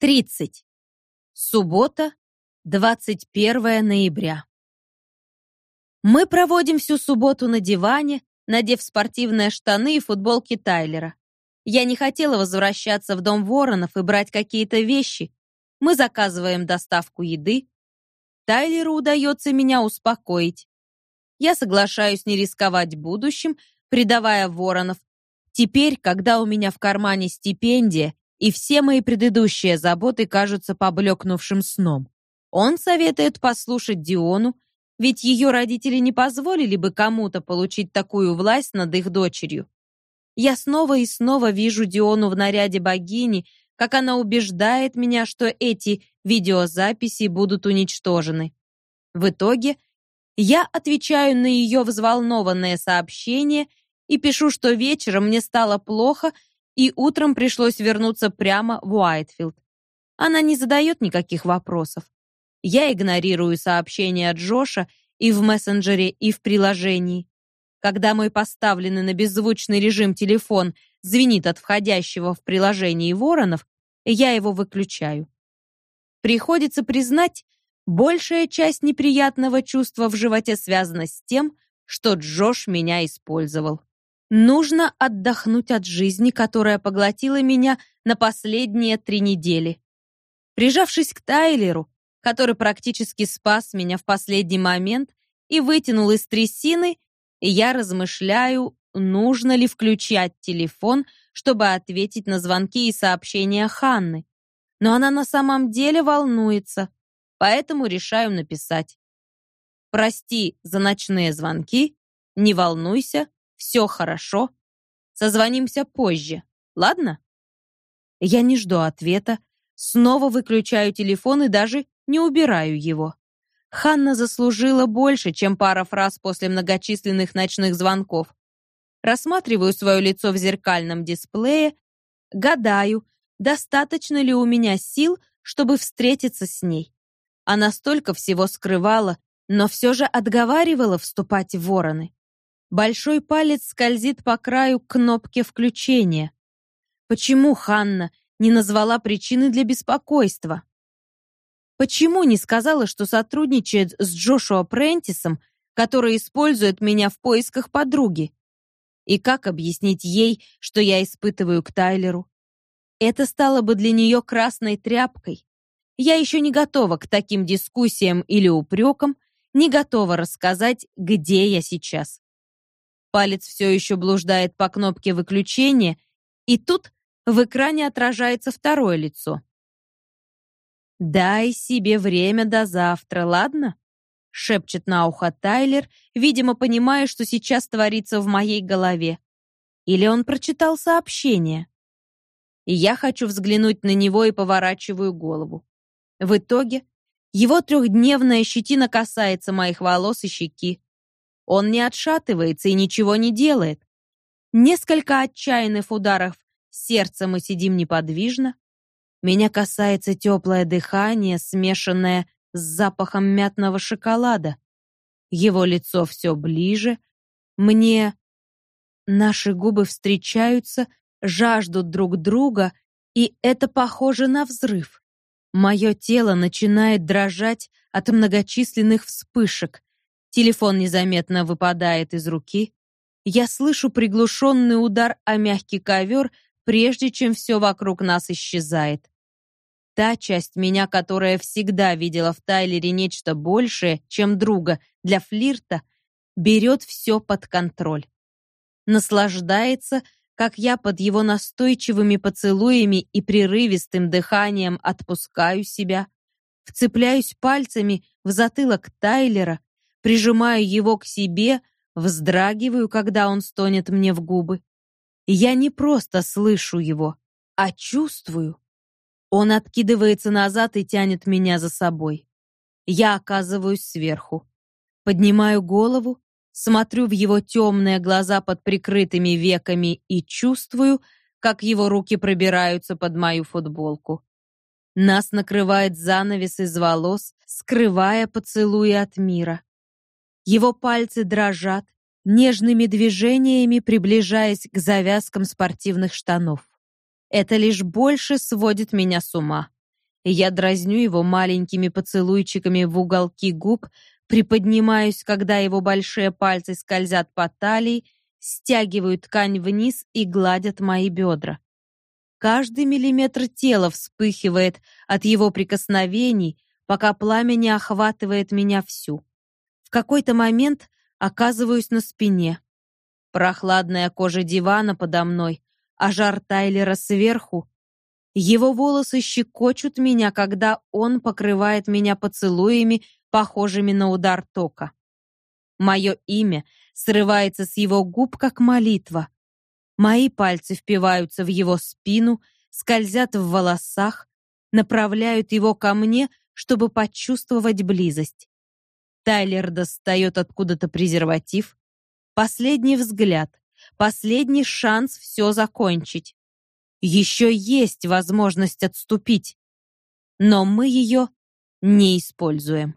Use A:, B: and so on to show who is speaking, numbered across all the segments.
A: 30. Суббота, 21 ноября. Мы проводим всю субботу на диване, надев спортивные штаны и футболки Тайлера. Я не хотела возвращаться в дом Воронов и брать какие-то вещи. Мы заказываем доставку еды. Тайлеру удается меня успокоить. Я соглашаюсь не рисковать будущим, предавая Воронов. Теперь, когда у меня в кармане стипендия, и все мои предыдущие заботы кажутся поблекнувшим сном. Он советует послушать Диону, ведь ее родители не позволили бы кому-то получить такую власть над их дочерью. Я снова и снова вижу Диону в наряде богини, как она убеждает меня, что эти видеозаписи будут уничтожены. В итоге я отвечаю на ее взволнованное сообщение и пишу, что вечером мне стало плохо, и утром пришлось вернуться прямо в Уайтфилд. Она не задает никаких вопросов. Я игнорирую сообщения от Джоша и в мессенджере, и в приложении. Когда мой поставленный на беззвучный режим телефон звенит от входящего в приложении воронов, я его выключаю. Приходится признать, большая часть неприятного чувства в животе связана с тем, что Джош меня использовал. Нужно отдохнуть от жизни, которая поглотила меня на последние три недели. Прижавшись к Тайлеру, который практически спас меня в последний момент и вытянул из трясины, я размышляю, нужно ли включать телефон, чтобы ответить на звонки и сообщения Ханны. Но она на самом деле волнуется, поэтому решаю написать. «Прости за ночные звонки, не волнуйся, все хорошо. Созвонимся позже, ладно? Я не жду ответа, снова выключаю телефон и даже не убираю его. Ханна заслужила больше, чем пара фраз после многочисленных ночных звонков. Рассматриваю свое лицо в зеркальном дисплее, гадаю, достаточно ли у меня сил, чтобы встретиться с ней. Она столько всего скрывала, но все же отговаривала вступать в вороны. Большой палец скользит по краю кнопки включения. Почему Ханна не назвала причины для беспокойства? Почему не сказала, что сотрудничает с Джошуа Прентисом, который использует меня в поисках подруги? И как объяснить ей, что я испытываю к Тайлеру? Это стало бы для нее красной тряпкой. Я еще не готова к таким дискуссиям или упрекам, не готова рассказать, где я сейчас. Палец все еще блуждает по кнопке выключения, и тут в экране отражается второе лицо. «Дай себе время до завтра, ладно?» — шепчет на ухо Тайлер, видимо, понимая, что сейчас творится в моей голове. Или он прочитал сообщение. Я хочу взглянуть на него и поворачиваю голову. В итоге его трехдневная щетина касается моих волос и щеки. Он не отшатывается и ничего не делает. Несколько отчаянных ударов сердца мы сидим неподвижно. Меня касается теплое дыхание, смешанное с запахом мятного шоколада. Его лицо все ближе. Мне... Наши губы встречаются, жаждут друг друга, и это похоже на взрыв. Мое тело начинает дрожать от многочисленных вспышек. Телефон незаметно выпадает из руки. Я слышу приглушенный удар о мягкий ковер, прежде чем все вокруг нас исчезает. Та часть меня, которая всегда видела в Тайлере нечто большее, чем друга, для флирта, берет все под контроль. Наслаждается, как я под его настойчивыми поцелуями и прерывистым дыханием отпускаю себя, вцепляюсь пальцами в затылок Тайлера, прижимаю его к себе, вздрагиваю, когда он стонет мне в губы. Я не просто слышу его, а чувствую. Он откидывается назад и тянет меня за собой. Я оказываюсь сверху. Поднимаю голову, смотрю в его темные глаза под прикрытыми веками и чувствую, как его руки пробираются под мою футболку. Нас накрывает занавес из волос, скрывая поцелуи от мира. Его пальцы дрожат, нежными движениями приближаясь к завязкам спортивных штанов. Это лишь больше сводит меня с ума. Я дразню его маленькими поцелуйчиками в уголки губ, приподнимаюсь, когда его большие пальцы скользят по талии, стягивают ткань вниз и гладят мои бедра. Каждый миллиметр тела вспыхивает от его прикосновений, пока пламя не охватывает меня всю. В какой-то момент оказываюсь на спине. Прохладная кожа дивана подо мной, а жар Тайлера сверху. Его волосы щекочут меня, когда он покрывает меня поцелуями, похожими на удар тока. Мое имя срывается с его губ, как молитва. Мои пальцы впиваются в его спину, скользят в волосах, направляют его ко мне, чтобы почувствовать близость. Тайлер достает откуда-то презерватив. Последний взгляд, последний шанс все закончить. Еще есть возможность отступить, но мы ее не используем.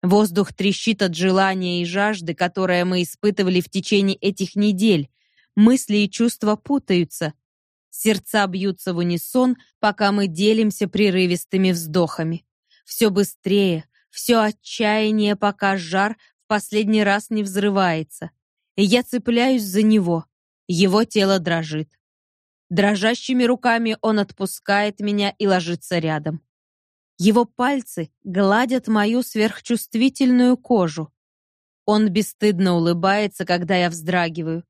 A: Воздух трещит от желания и жажды, которое мы испытывали в течение этих недель. Мысли и чувства путаются. Сердца бьются в унисон, пока мы делимся прерывистыми вздохами. Все быстрее, все отчаяние, пока жар в последний раз не взрывается. Я цепляюсь за него. Его тело дрожит. Дрожащими руками он отпускает меня и ложится рядом. Его пальцы гладят мою сверхчувствительную кожу. Он бесстыдно улыбается, когда я вздрагиваю.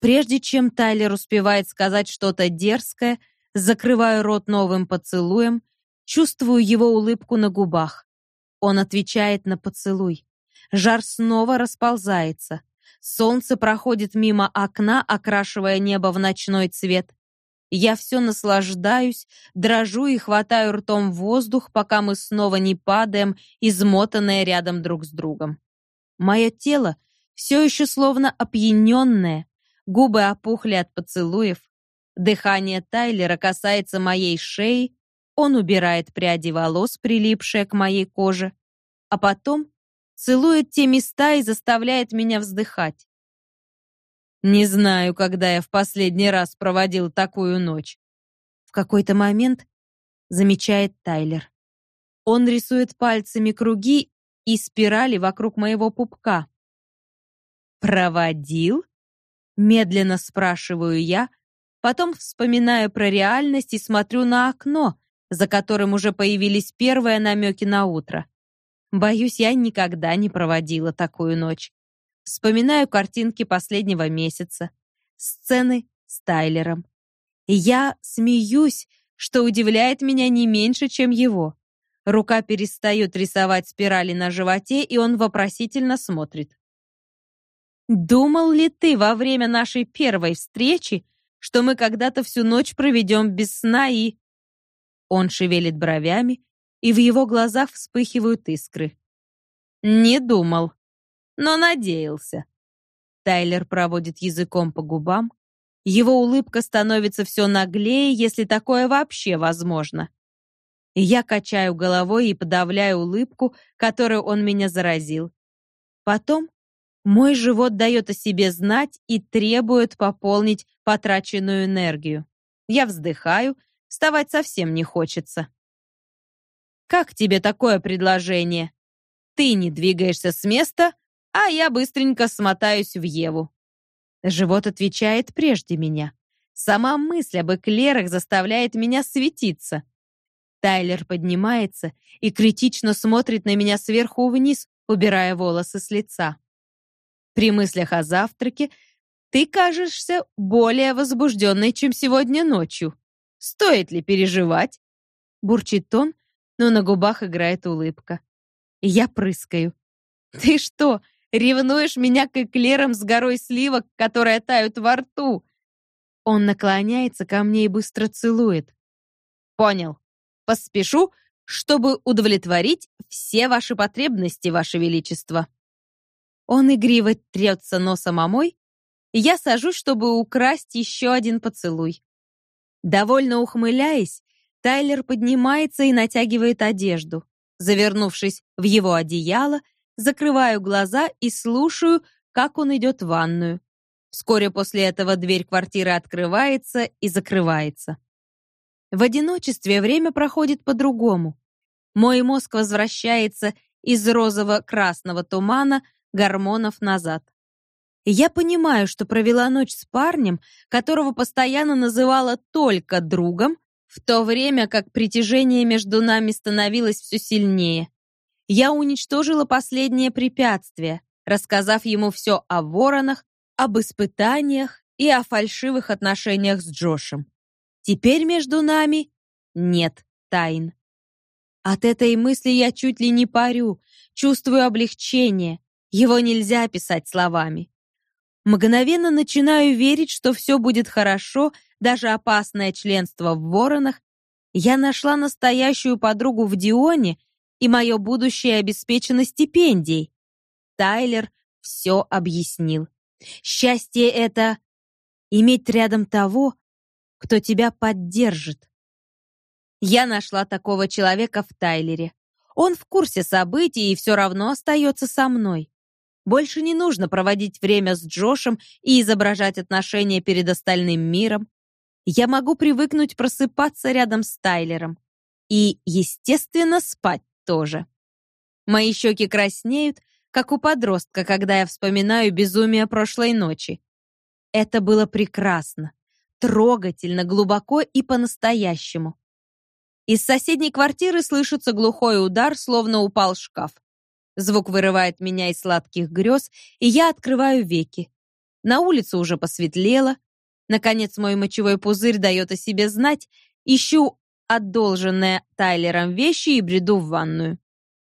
A: Прежде чем Тайлер успевает сказать что-то дерзкое, закрываю рот новым поцелуем, чувствую его улыбку на губах. Он отвечает на поцелуй. Жар снова расползается. Солнце проходит мимо окна, окрашивая небо в ночной цвет. Я все наслаждаюсь, дрожу и хватаю ртом воздух, пока мы снова не падаем, измотанные рядом друг с другом. Мое тело все еще словно опьяненное, губы опухли от поцелуев. Дыхание Тайлера касается моей шеи, он убирает пряди волос, прилипшие к моей коже, а потом целует те места и заставляет меня вздыхать. Не знаю, когда я в последний раз проводил такую ночь. В какой-то момент замечает Тайлер. Он рисует пальцами круги и спирали вокруг моего пупка. «Проводил?» Медленно спрашиваю я, потом вспоминаю про реальность и смотрю на окно, за которым уже появились первые намеки на утро. Боюсь, я никогда не проводила такую ночь. Вспоминаю картинки последнего месяца, сцены с Тайлером. Я смеюсь, что удивляет меня не меньше, чем его. Рука перестает рисовать спирали на животе, и он вопросительно смотрит. «Думал ли ты во время нашей первой встречи, что мы когда-то всю ночь проведем без сна и...» Он шевелит бровями, и в его глазах вспыхивают искры. «Не думал», но надеялся. Тайлер проводит языком по губам. Его улыбка становится все наглее, если такое вообще возможно. Я качаю головой и подавляю улыбку, которую он меня заразил. Потом мой живот дает о себе знать и требует пополнить потраченную энергию. Я вздыхаю, вставать совсем не хочется. «Как тебе такое предложение? Ты не двигаешься с места, а я быстренько смотаюсь в Еву. Живот отвечает прежде меня. Сама мысль об эклерах заставляет меня светиться. Тайлер поднимается и критично смотрит на меня сверху вниз, убирая волосы с лица. При мыслях о завтраке ты кажешься более возбужденной, чем сегодня ночью. Стоит ли переживать? Бурчит он, но на губах играет улыбка. Я прыскаю. Ты что, Ревнуешь меня к эклерам с горой сливок, которые тают во рту. Он наклоняется ко мне и быстро целует. Понял. Поспешу, чтобы удовлетворить все ваши потребности, ваше величество. Он игриво трется носом о мой, и я сажусь, чтобы украсть еще один поцелуй. Довольно ухмыляясь, Тайлер поднимается и натягивает одежду. Завернувшись в его одеяло, закрываю глаза и слушаю, как он идет в ванную. Вскоре после этого дверь квартиры открывается и закрывается. В одиночестве время проходит по-другому. Мой мозг возвращается из розово-красного тумана гормонов назад. Я понимаю, что провела ночь с парнем, которого постоянно называла только другом, в то время как притяжение между нами становилось все сильнее. Я уничтожила последнее препятствие, рассказав ему все о воронах, об испытаниях и о фальшивых отношениях с Джошем. Теперь между нами нет тайн. От этой мысли я чуть ли не парю, чувствую облегчение. Его нельзя описать словами. Мгновенно начинаю верить, что все будет хорошо, даже опасное членство в Воронах. Я нашла настоящую подругу в Дионе, и мое будущее обеспечено стипендией. Тайлер все объяснил. Счастье — это иметь рядом того, кто тебя поддержит. Я нашла такого человека в Тайлере. Он в курсе событий и все равно остается со мной. Больше не нужно проводить время с Джошем и изображать отношения перед остальным миром. Я могу привыкнуть просыпаться рядом с Тайлером. И, естественно, спать тоже. Мои щеки краснеют, как у подростка, когда я вспоминаю безумие прошлой ночи. Это было прекрасно, трогательно, глубоко и по-настоящему. Из соседней квартиры слышится глухой удар, словно упал шкаф. Звук вырывает меня из сладких грез, и я открываю веки. На улице уже посветлело. Наконец мой мочевой пузырь дает о себе знать. Ищу одолженные Тайлером вещи и бреду в ванную.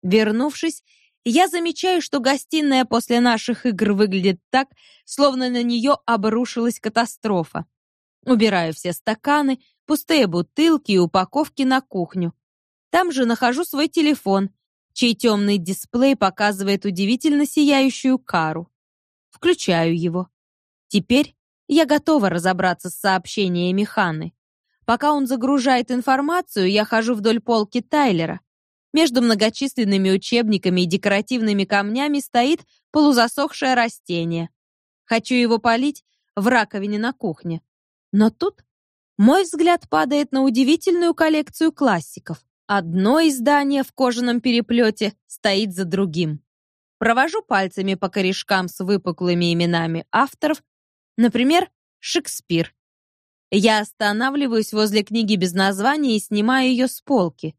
A: Вернувшись, я замечаю, что гостиная после наших игр выглядит так, словно на нее обрушилась катастрофа. Убираю все стаканы, пустые бутылки и упаковки на кухню. Там же нахожу свой телефон, чей темный дисплей показывает удивительно сияющую кару. Включаю его. Теперь я готова разобраться с сообщениями Ханы. Пока он загружает информацию, я хожу вдоль полки Тайлера. Между многочисленными учебниками и декоративными камнями стоит полузасохшее растение. Хочу его полить в раковине на кухне. Но тут мой взгляд падает на удивительную коллекцию классиков. Одно издание в кожаном переплете стоит за другим. Провожу пальцами по корешкам с выпуклыми именами авторов, например, Шекспир. Я останавливаюсь возле книги без названия и снимаю ее с полки.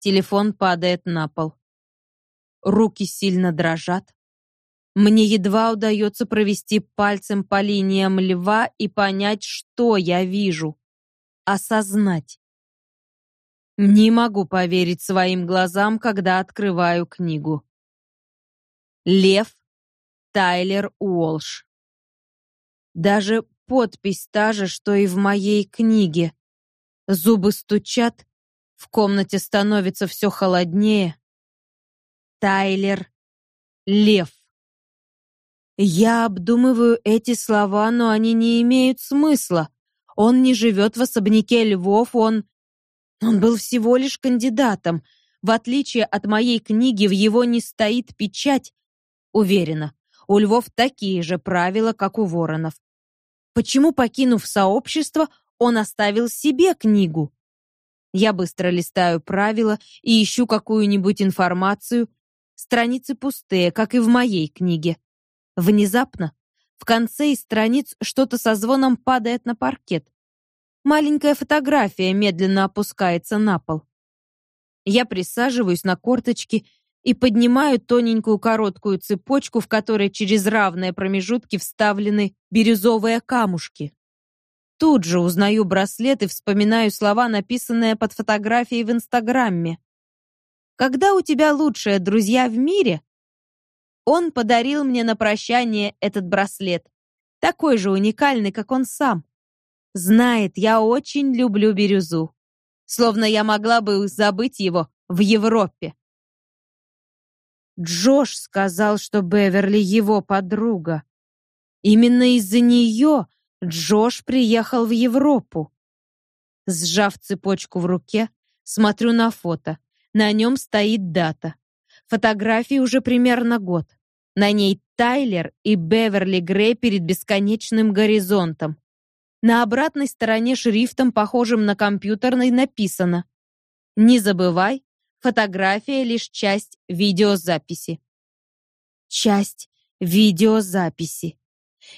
A: Телефон падает на пол. Руки сильно дрожат. Мне едва удается провести пальцем по линиям льва и понять, что я вижу. Осознать. Не могу поверить своим глазам, когда открываю книгу. Лев Тайлер Уолш. Даже подпись та же, что и в моей книге. Зубы стучат, в комнате становится все холоднее. Тайлер Лев. Я обдумываю эти слова, но они не имеют смысла. Он не живет в особняке львов, он он был всего лишь кандидатом. В отличие от моей книги, в его не стоит печать. Уверена, у львов такие же правила, как у воронов. Почему, покинув сообщество, он оставил себе книгу? Я быстро листаю правила и ищу какую-нибудь информацию. Страницы пустые, как и в моей книге. Внезапно, в конце из страниц что-то со звоном падает на паркет. Маленькая фотография медленно опускается на пол. Я присаживаюсь на корточки и поднимаю тоненькую короткую цепочку, в которой через равные промежутки вставлены бирюзовые камушки. Тут же узнаю браслет и вспоминаю слова, написанные под фотографией в Инстаграме. «Когда у тебя лучшие друзья в мире?» Он подарил мне на прощание этот браслет, такой же уникальный, как он сам. Знает, я очень люблю бирюзу. Словно я могла бы забыть его в Европе. Джош сказал, что Беверли его подруга. Именно из-за нее Джош приехал в Европу. Сжав цепочку в руке, смотрю на фото. На нем стоит дата. Фотографии уже примерно год. На ней Тайлер и Беверли Грей перед бесконечным горизонтом. На обратной стороне шрифтом, похожим на компьютерный, написано «Не забывай, фотография — лишь часть видеозаписи». Часть видеозаписи.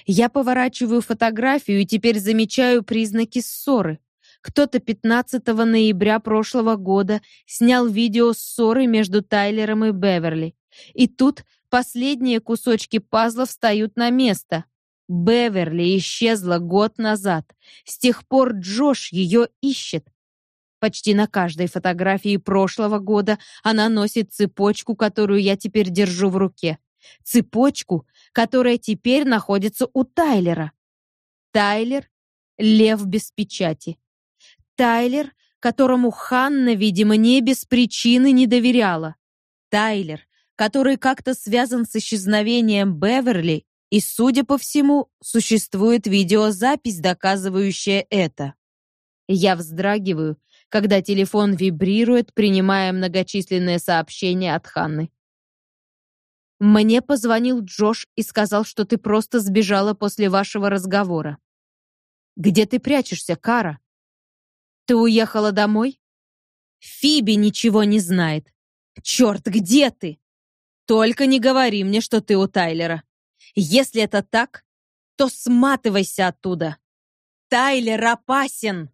A: Я поворачиваю фотографию и теперь замечаю признаки ссоры. Кто-то 15 ноября прошлого года снял видео ссоры между Тайлером и Беверли. И тут последние кусочки пазла встают на место. Беверли исчезла год назад. С тех пор Джош ее ищет. Почти на каждой фотографии прошлого года она носит цепочку, которую я теперь держу в руке. Цепочку, которая теперь находится у Тайлера. Тайлер — лев без печати. Тайлер, которому Ханна, видимо, не без причины не доверяла. Тайлер, который как-то связан с исчезновением Беверли, и, судя по всему, существует видеозапись, доказывающая это. Я вздрагиваю, когда телефон вибрирует, принимая многочисленные сообщения от Ханны. Мне позвонил Джош и сказал, что ты просто сбежала после вашего разговора. Где ты прячешься, Кара? Ты уехала домой? Фиби ничего не знает. Черт, где ты? Только не говори мне, что ты у Тайлера. Если это так, то сматывайся оттуда. Тайлер опасен.